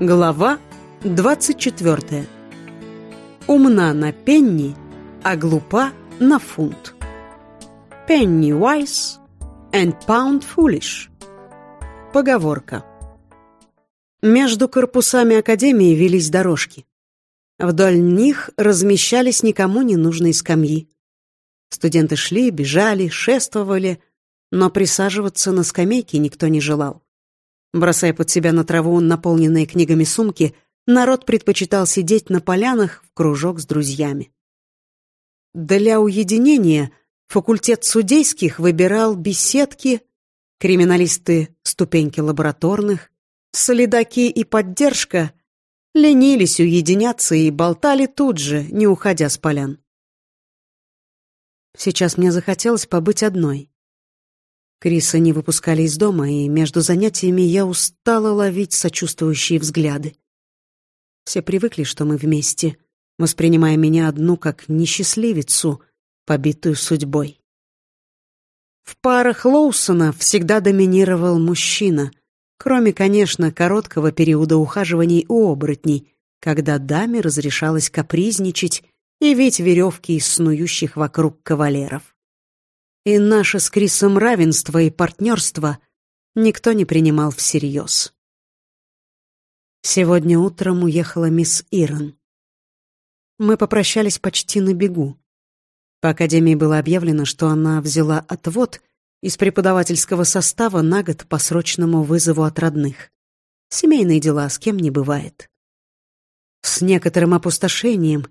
Глава 24. Умна на пенни, а глупа на фунт. Penny wise and pound foolish. Поговорка. Между корпусами Академии велись дорожки. Вдоль них размещались никому не нужные скамьи. Студенты шли, бежали, шествовали, но присаживаться на скамейке никто не желал. Бросая под себя на траву наполненные книгами сумки, народ предпочитал сидеть на полянах в кружок с друзьями. Для уединения факультет судейских выбирал беседки, криминалисты — ступеньки лабораторных, солидаки и поддержка ленились уединяться и болтали тут же, не уходя с полян. Сейчас мне захотелось побыть одной. Криса не выпускали из дома, и между занятиями я устала ловить сочувствующие взгляды. Все привыкли, что мы вместе, воспринимая меня одну как несчастливицу, побитую судьбой. В парах Лоусона всегда доминировал мужчина, кроме, конечно, короткого периода ухаживаний у оборотней, когда даме разрешалось капризничать и вить веревки из снующих вокруг кавалеров и наше с Крисом равенство и партнерство никто не принимал всерьез. Сегодня утром уехала мисс Ирон. Мы попрощались почти на бегу. По академии было объявлено, что она взяла отвод из преподавательского состава на год по срочному вызову от родных. Семейные дела с кем не бывает. С некоторым опустошением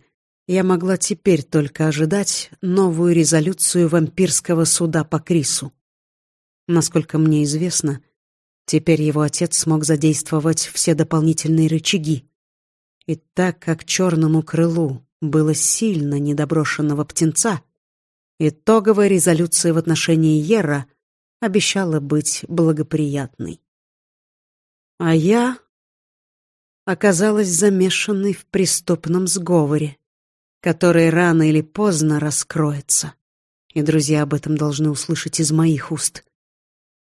я могла теперь только ожидать новую резолюцию вампирского суда по Крису. Насколько мне известно, теперь его отец смог задействовать все дополнительные рычаги. И так как черному крылу было сильно недоброшенного птенца, итоговая резолюция в отношении Ера обещала быть благоприятной. А я оказалась замешанной в преступном сговоре который рано или поздно раскроется. И друзья об этом должны услышать из моих уст,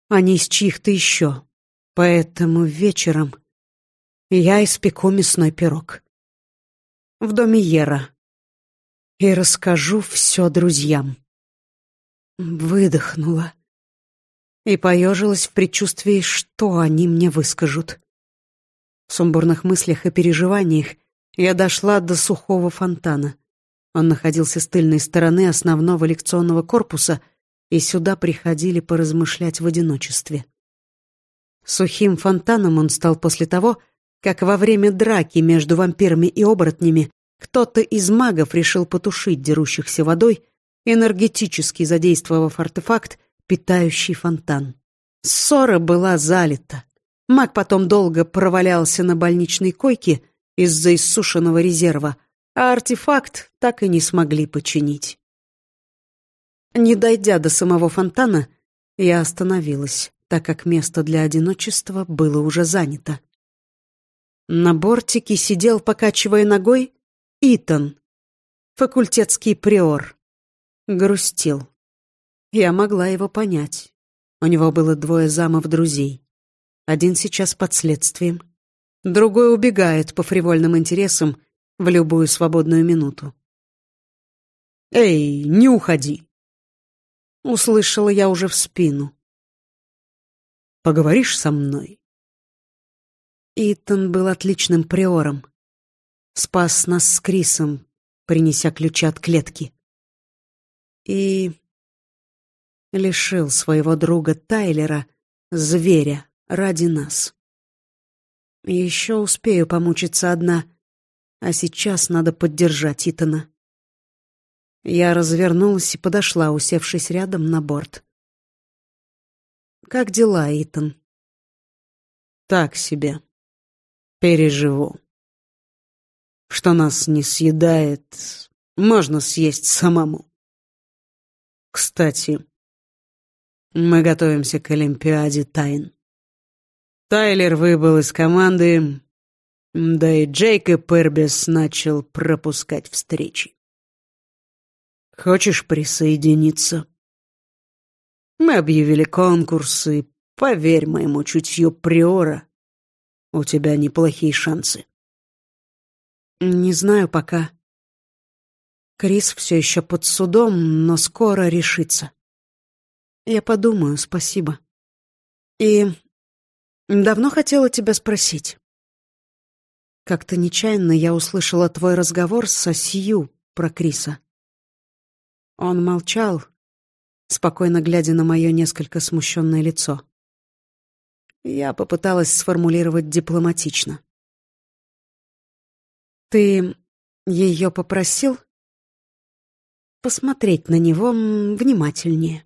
а не из чьих-то еще. Поэтому вечером я испеку мясной пирог в доме Ера и расскажу все друзьям. Выдохнула и поежилась в предчувствии, что они мне выскажут. В сумбурных мыслях и переживаниях я дошла до сухого фонтана. Он находился с тыльной стороны основного лекционного корпуса, и сюда приходили поразмышлять в одиночестве. Сухим фонтаном он стал после того, как во время драки между вампирами и оборотнями кто-то из магов решил потушить дерущихся водой, энергетически задействовав артефакт, питающий фонтан. Ссора была залита. Маг потом долго провалялся на больничной койке из-за иссушенного резерва, а артефакт так и не смогли починить. Не дойдя до самого фонтана, я остановилась, так как место для одиночества было уже занято. На бортике сидел, покачивая ногой, Итан, факультетский приор. Грустил. Я могла его понять. У него было двое замов-друзей. Один сейчас под следствием, другой убегает по фривольным интересам в любую свободную минуту. «Эй, не уходи!» Услышала я уже в спину. «Поговоришь со мной?» Итан был отличным приором. Спас нас с Крисом, принеся ключи от клетки. И лишил своего друга Тайлера, зверя, ради нас. Еще успею помучиться одна, а сейчас надо поддержать Итана. Я развернулась и подошла, усевшись рядом на борт. «Как дела, Итан?» «Так себе. Переживу. Что нас не съедает, можно съесть самому. Кстати, мы готовимся к Олимпиаде тайн. Тайлер выбыл из команды, да и Джейкоб Эрбис начал пропускать встречи. Хочешь присоединиться? Мы объявили конкурсы, поверь моему чутью приора. у тебя неплохие шансы. Не знаю пока. Крис все еще под судом, но скоро решится. Я подумаю, спасибо. И давно хотела тебя спросить. Как-то нечаянно я услышала твой разговор со Сью про Криса. Он молчал, спокойно глядя на мое несколько смущенное лицо. Я попыталась сформулировать дипломатично. «Ты ее попросил посмотреть на него внимательнее?»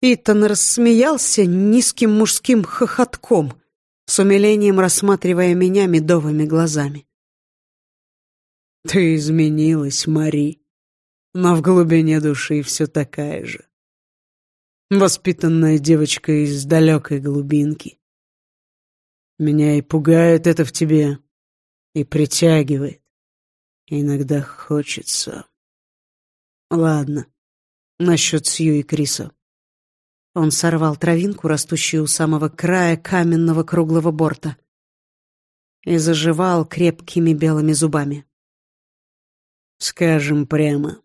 Итан рассмеялся низким мужским хохотком, с умилением рассматривая меня медовыми глазами. «Ты изменилась, Мари, но в глубине души все такая же. Воспитанная девочка из далекой глубинки. Меня и пугает это в тебе, и притягивает. Иногда хочется. Ладно, насчет Сью и Криса. Он сорвал травинку, растущую у самого края каменного круглого борта, и заживал крепкими белыми зубами. Скажем прямо,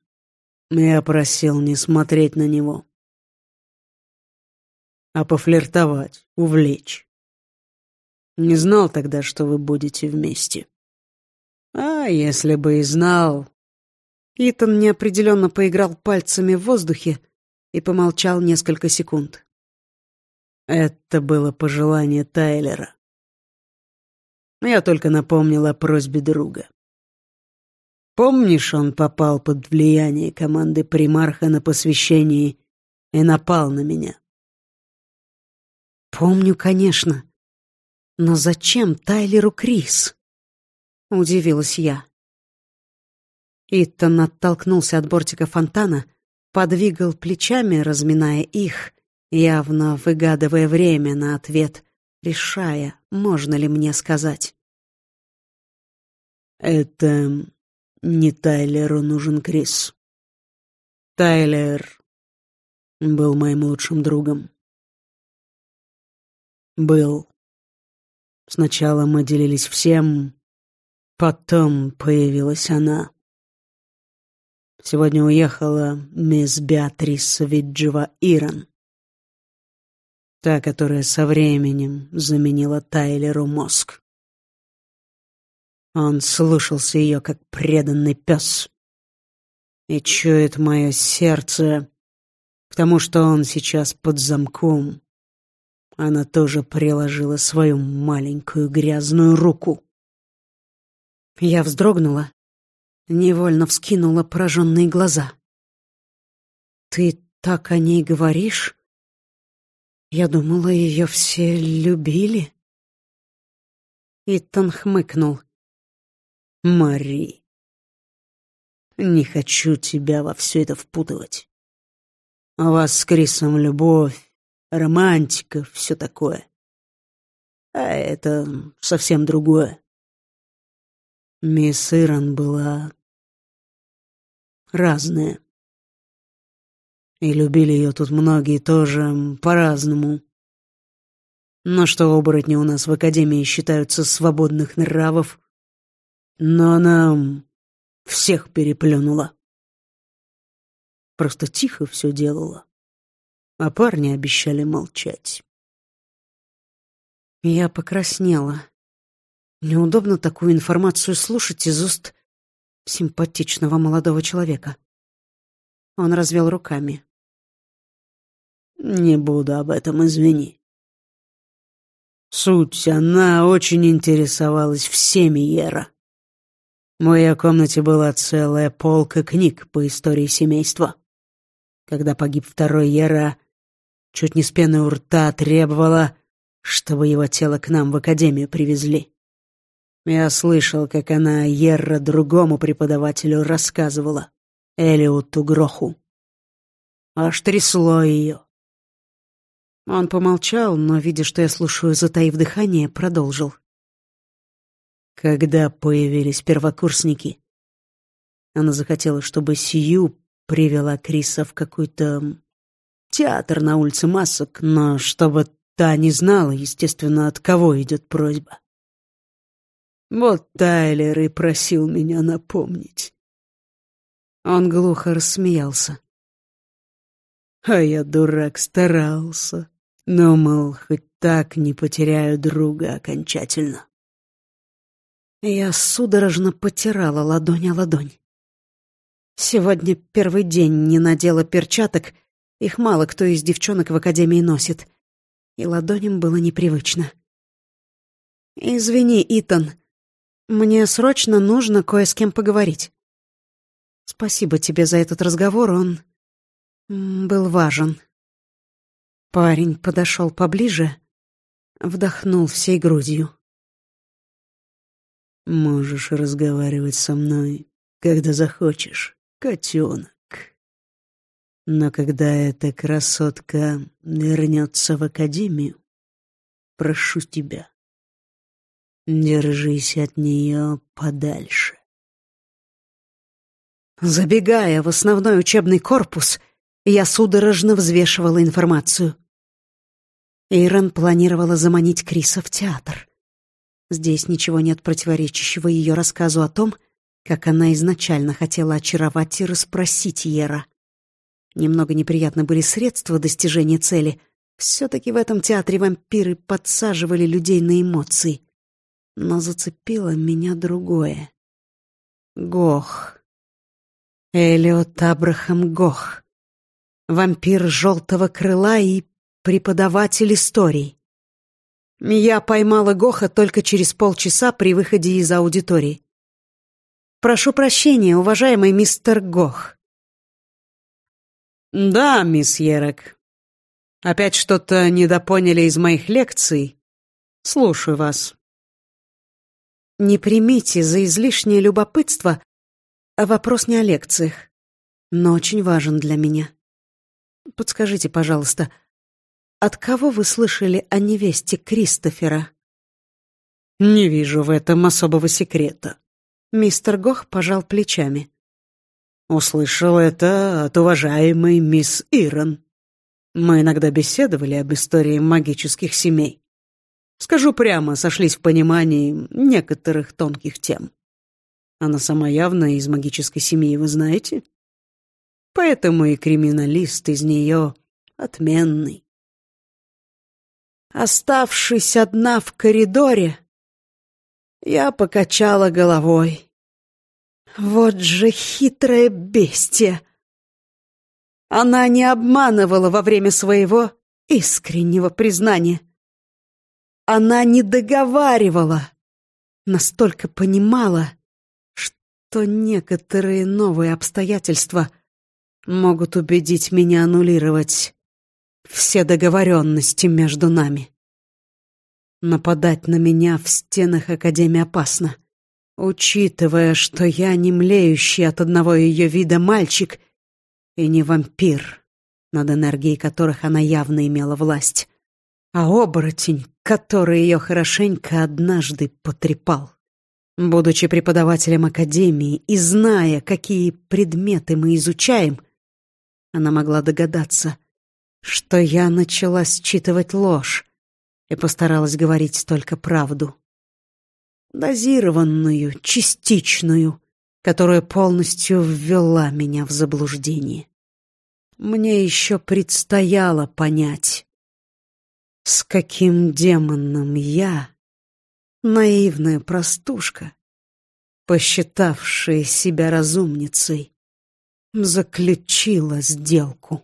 я просил не смотреть на него, а пофлиртовать, увлечь. Не знал тогда, что вы будете вместе. А если бы и знал... Итан неопределенно поиграл пальцами в воздухе, и помолчал несколько секунд. Это было пожелание Тайлера. Я только напомнил о просьбе друга. Помнишь, он попал под влияние команды примарха на посвящении и напал на меня? Помню, конечно. Но зачем Тайлеру Крис? Удивилась я. Иттон оттолкнулся от бортика фонтана подвигал плечами, разминая их, явно выгадывая время на ответ, решая, можно ли мне сказать. «Это не Тайлеру нужен Крис. Тайлер был моим лучшим другом. Был. Сначала мы делились всем, потом появилась она. Сегодня уехала мисс Беатрис Виджева Ирон. Та, которая со временем заменила Тайлеру мозг. Он слушался ее, как преданный пес. И чует мое сердце, потому что он сейчас под замком. Она тоже приложила свою маленькую грязную руку. Я вздрогнула Невольно вскинула пораженные глаза. «Ты так о ней говоришь? Я думала, ее все любили». Итан хмыкнул. «Мари, не хочу тебя во все это впутывать. У вас с Крисом любовь, романтика, все такое. А это совсем другое. Мисс Ирон была разные. И любили ее тут многие тоже по-разному. Но что оборотни у нас в Академии считаются свободных нравов, но она всех переплюнула. Просто тихо все делала, а парни обещали молчать. Я покраснела. Неудобно такую информацию слушать из уст симпатичного молодого человека. Он развел руками. «Не буду об этом, извини. Суть, она очень интересовалась всеми Ера. В моей комнате была целая полка книг по истории семейства. Когда погиб второй Ера, чуть не с пеной у рта требовала, чтобы его тело к нам в академию привезли. Я слышал, как она Ерра другому преподавателю рассказывала, Элиоту Гроху. Аж трясло ее. Он помолчал, но, видя, что я слушаю, затаив дыхание, продолжил. Когда появились первокурсники, она захотела, чтобы Сью привела Криса в какой-то театр на улице масок, но чтобы Та не знала, естественно, от кого идет просьба. Вот Тайлер и просил меня напомнить. Он глухо рассмеялся. А я, дурак, старался. Но, мол, хоть так не потеряю друга окончательно. Я судорожно потирала ладонь о ладонь. Сегодня первый день не надела перчаток, их мало кто из девчонок в академии носит, и ладоням было непривычно. «Извини, Итан, мне срочно нужно кое с кем поговорить. Спасибо тебе за этот разговор, он был важен». Парень подошел поближе, вдохнул всей грудью. «Можешь разговаривать со мной, когда захочешь, котенок. Но когда эта красотка вернется в академию, прошу тебя, держись от нее подальше». Забегая в основной учебный корпус, я судорожно взвешивала информацию. Эйрон планировала заманить Криса в театр. Здесь ничего нет противоречащего ее рассказу о том, как она изначально хотела очаровать и расспросить Ера. Немного неприятны были средства достижения цели. Все-таки в этом театре вампиры подсаживали людей на эмоции. Но зацепило меня другое. Гох. Элиот Абрахам Гох вампир желтого крыла и преподаватель истории. Я поймала Гоха только через полчаса при выходе из аудитории. «Прошу прощения, уважаемый мистер Гох». «Да, мисс Ерек. Опять что-то недопоняли из моих лекций? Слушаю вас». «Не примите за излишнее любопытство, а вопрос не о лекциях, но очень важен для меня. Подскажите, пожалуйста, от кого вы слышали о невесте Кристофера? Не вижу в этом особого секрета. Мистер Гох пожал плечами. Услышал это от уважаемой мисс Ирон. Мы иногда беседовали об истории магических семей. Скажу прямо, сошлись в понимании некоторых тонких тем. Она сама явно из магической семьи, вы знаете? Поэтому и криминалист из нее отменный. Оставшись одна в коридоре, я покачала головой. Вот же хитрое бестия! Она не обманывала во время своего искреннего признания. Она не договаривала, настолько понимала, что некоторые новые обстоятельства могут убедить меня аннулировать все договоренности между нами. Нападать на меня в стенах Академии опасно, учитывая, что я не млеющий от одного ее вида мальчик и не вампир, над энергией которых она явно имела власть, а оборотень, который ее хорошенько однажды потрепал. Будучи преподавателем Академии и зная, какие предметы мы изучаем, она могла догадаться, что я начала считывать ложь и постаралась говорить только правду. Дозированную, частичную, которая полностью ввела меня в заблуждение. Мне еще предстояло понять, с каким демоном я, наивная простушка, посчитавшая себя разумницей, заключила сделку.